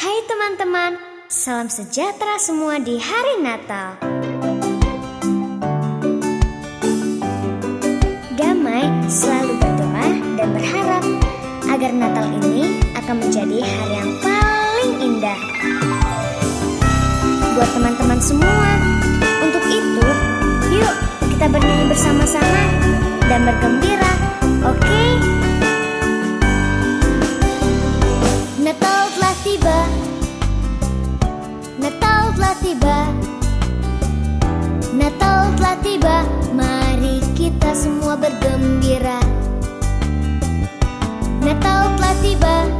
Hai teman-teman, salam sejahtera semua di hari Natal. Damai selalu berdoa dan berharap agar Natal ini akan menjadi hari yang paling indah. Buat teman-teman semua, untuk itu, yuk kita bernyanyi bersama-sama dan bergembira, oke? Okay? over.